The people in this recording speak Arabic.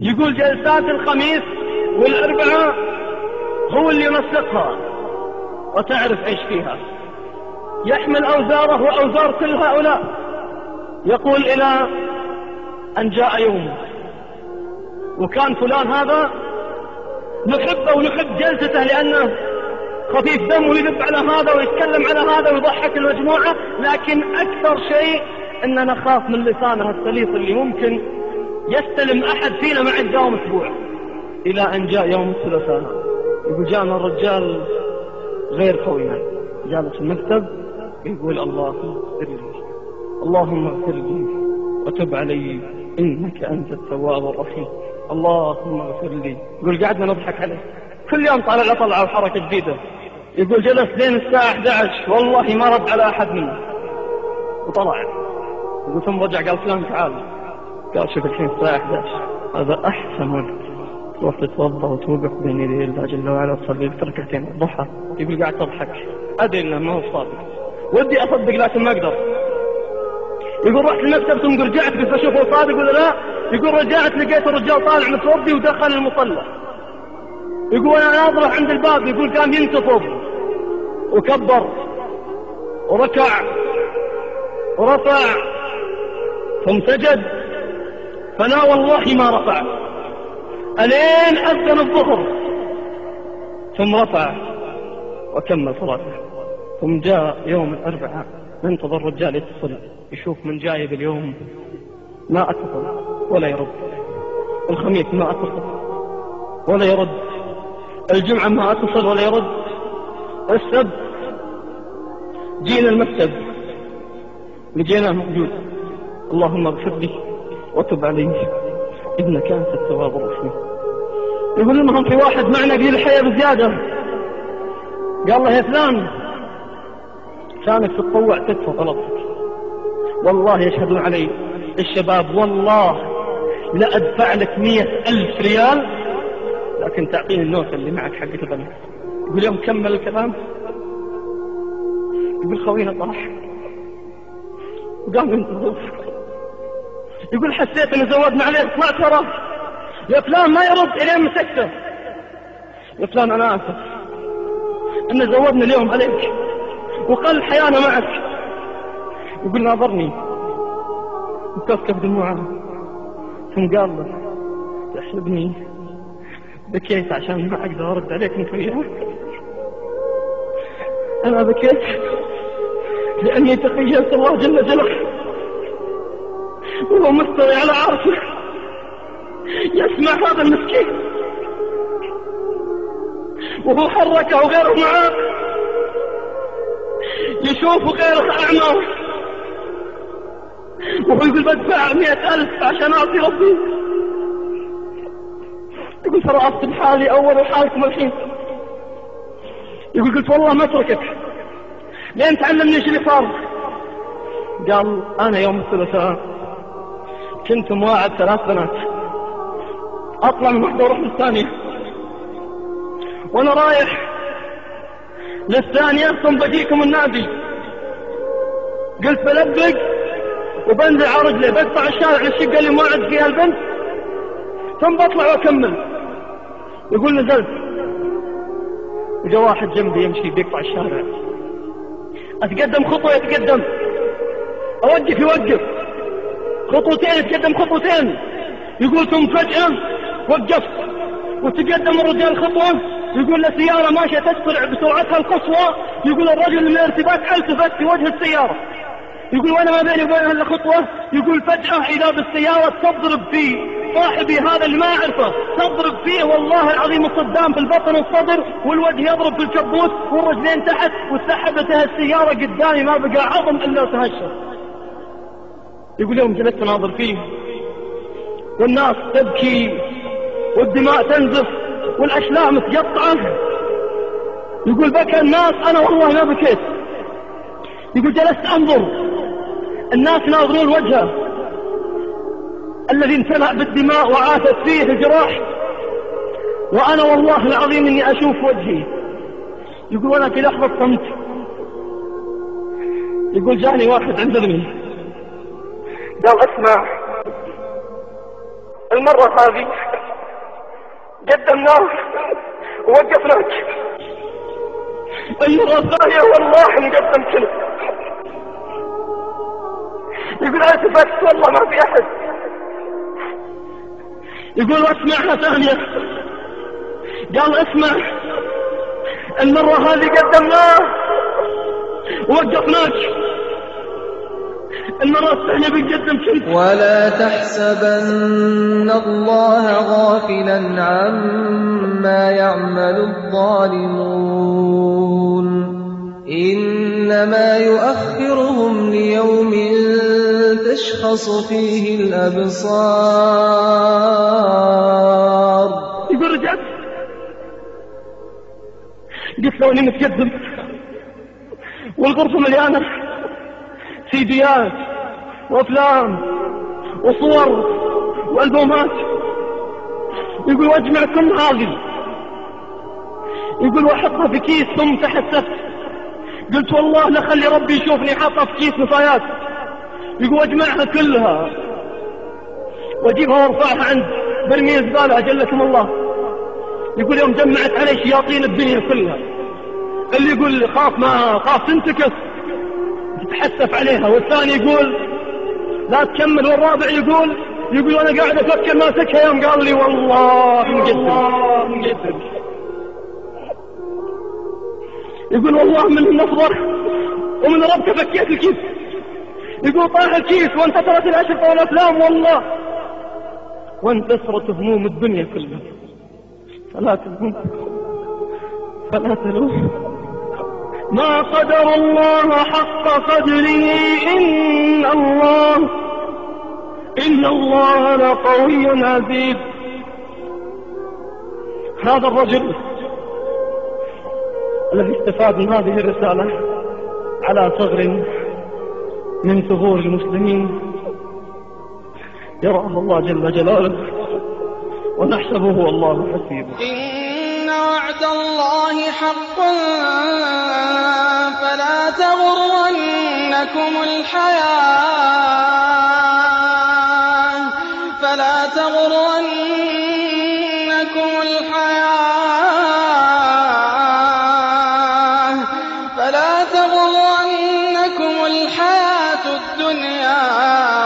يقول جلسات الخميس والأربعاء هو اللي ينسقها. وتعرف إيش فيها. يحمل أوزاره وأوزار كل هؤلاء. يقول إلى أن جاء يوم. وكان فلان هذا نحبه ونحب جلسته لأنه خفيف دم ويذب على هذا ويتكلم على هذا ويضحك المجموعة. لكن أكثر شيء أننا نخاف من لسانه السليط اللي ممكن يستلم أحد فينا مع الدوام أسبوع. إلى أن جاء يوم الثلاثاء. يقول جاءنا الرجال غير خوينا جالس في المكتب يقول اللهم اغفر لي. اللهم اغفر لي وتب علي. إنك أنت التواب الرحيم. اللهم اغفر لي. يقول قعدنا نضحك عليه. كل يوم طالع طلعة وحركة جديدة. يقول جلس لين الساعة 11 والله ما رد على أحد منا وطلع. يقول ثم رجع قال فلان تعال. قال شوف الحين الساعة 11 هذا أحسن وقت تروح تتوضا وتوقف بين يدي الله جل وعلا تصلي لك ركعتين الضحى. يقول قاعد تضحك. أدري إنه ما هو صادق. ودي أصدق لكن ما أقدر. يقول رحت المكتب ثم رجعت قلت أشوف هو صادق ولا لا؟ يقول رجعت لقيت الرجال طالع متوضي ودخل المصلى. يقول أنا ناظره عند الباب. يقول كان ينتفض وكبر. وركع. ورفع. ثم سجد. فلا والله ما رفع. ألين أذن الظهر. ثم رفع وكمل صلاته. ثم جاء يوم الأربعاء. ننتظر الرجال يتصل. يشوف من جايب اليوم. ما أتصل ولا يرد. الخميس ما أتصل ولا يرد. الجمعة ما أتصل ولا يرد. السبت جينا المكتب. لقيناه موجود اللهم اغفر لي. وتب علي إنك أنت التواب الرحيم. يقول لهم في واحد معنا قليل الحياة بزيادة. قال له يا فلان كانك تتطوع تكفى طلبتك والله يشهدون علي الشباب والله لا أدفع لك مية ألف ريال لكن تعطيني النوتة اللي معك حقة البنك. يقول يوم كمل الكلام يقول خوينا طاح. وقام ينتظر. يقول حسيت إن زودنا عليه طلعت وراه يا فلان ما يرد الين مسكته. يا فلان أنا آسف. إن زودنا اليوم عليك. وقل حيانا معك. يقول ناظرني. وكفكف دموعه ثم قال له تحسبني بكيت عشان ما أقدر أرد عليك انت وياه أنا بكيت لأني تخيلت الله جل جلاله. وهو مستوي على عرشه يسمع هذا المسكين. وهو حركه وغيره معاه يشوف غيره أعمى. وهو يقول بدفع مئة ألف عشان أعطي ربي. يقول ترى أصل حالي أول وحالكم الحين. يقول قلت والله ما أتركك. لين تعلمني إيش اللي صار؟ قال أنا يوم الثلاثاء. كنت مواعد ثلاث بنات. أطلع من واحدة وأروح للثانية. وأنا رايح للثانية ثم بجيكم النادي. قلت بلبق وبنزل على رجلي بقطع الشارع للشقة اللي موعد فيها البنت ثم بطلع وأكمل. يقول نزلت. وجا واحد جنبي يمشي بيقطع الشارع. أتقدم خطوة يتقدم. أوقف يوقف. خطوتين يتقدم خطوتين. يقول ثم فجأة وقفت. وتقدم الرجال خطوة يقول له سيارة ماشية تسرع بسرعتها القصوى. يقول الرجل من الارتباك ألتفت في وجه السيارة. يقول وأنا ما بيني وبينها إلا خطوة. يقول فجأة إذا بالسيارة تضرب في صاحبي هذا اللي ما أعرفه. تضرب فيه والله العظيم الصدام في البطن والصدر والوجه يضرب في الكبوت والرجلين تحت. وسحبتها السيارة قدامي ما بقى عظم إلا تهشر يقول يوم جلست ناظر فيه. والناس تبكي والدماء تنزف والأشلاء متقطعة يقول بكى الناس أنا والله ما بكيت. يقول جلست أنظر الناس ناظرون وجهه. الذي امتلأ بالدماء وعاثت فيه الجراح. وأنا والله العظيم إني أشوف وجهي. يقول وأنا في لحظة صمت. يقول جاني واحد عند قال أسمع المرة هذه قدمناه ووقفناك. المرة الثانية والله نقدم كله يقول التفت والله ما في أحد. يقول أسمعها ثانية. قال أسمع. المرة هذه قدمناه ووقفناك. بنقدم كل ولا تحسبن الله غافلا عما يعمل الظالمون. إنما يؤخرهم ليوم تشخص فيه الأبصار. يقول رجعت. قلت له إني متقدم. والغرفة مليانة سيديات وأفلام وصور وألبومات. يقول وأجمع كل هذه. يقول وأحطها في كيس ثم تحسست. قلت والله لخلي ربي يشوفني حاطها في كيس نفايات يقول واجمعها كلها. وأجيبها وأرفعها عند برميل زبالة أجلكم الله. يقول يوم جمعت علي شياطين الدنيا كلها. اللي يقول خاف ما خاف تنتكس. تتحسف عليها. والثاني يقول لا تكمل والرابع يقول يقول وأنا قاعد أفكر ماسكها يوم قال لي والله مقدم يقول والله من النفضة ومن ربك فكيت الكيس. يقول طاح الكيس وانتصرت الاشرطة والافلام والله. وانتصرت هموم الدنيا كلها. فلا تلوم فلا تلوم. ما قدر الله حق قدره إن الله إن الله لقوي عزيز. هذا الرجل الذي استفاد من هذه الرسالة على ثغر من ثغور المسلمين. يراه الله جل جلاله ونحسبه والله حسيبه. وعد الله حق فلا تغرنكم الحياة فلا تغرنكم الحياة فلا تغرنكم الحياة الدنيا.